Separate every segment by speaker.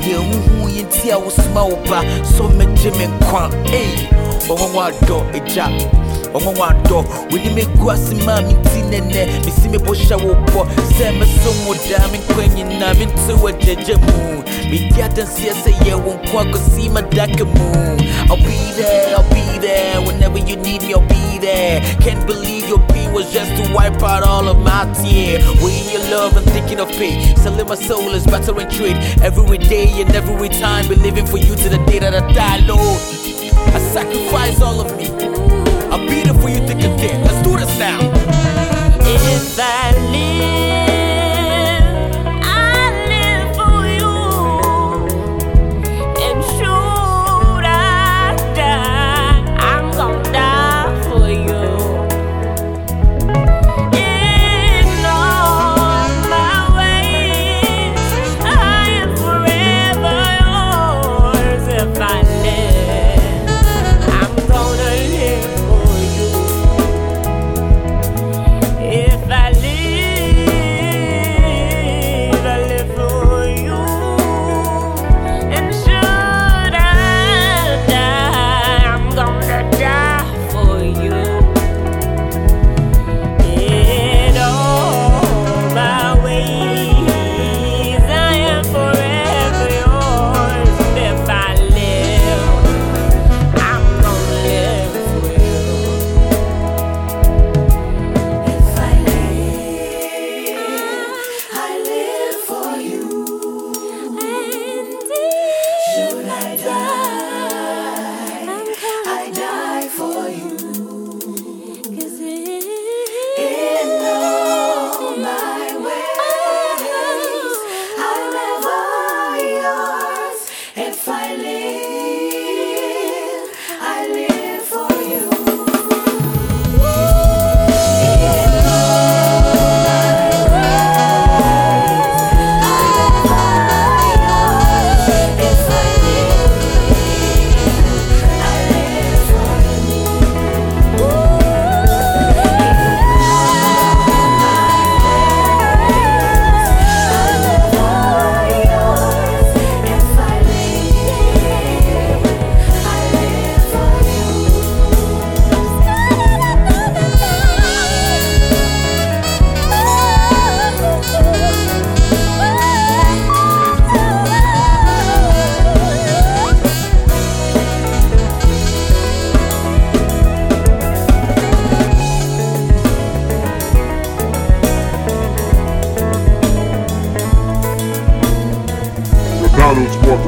Speaker 1: Yeah, who you smoke，Jimmy 变狂 w'ani megu ase maa menti nɛnɛ mesi me bo hyɛ wo bɔ sɛ mesom wo daa me nkwa nyinaa mente w'agyagya mu medi adanseɛ sɛ yɛ wo nko akɔsi madaka mu I'll be there, I'll be there. Whenever you need me, I'll be there. Can't believe your pain was just to wipe out all of my tears. Weighing your love? And thinking of pay Selling my soul is better in trade Every day and every time Believing for you to the day that I die, Lord I sacrifice all of me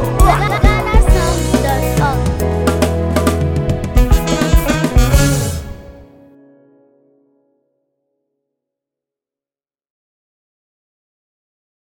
Speaker 2: 哇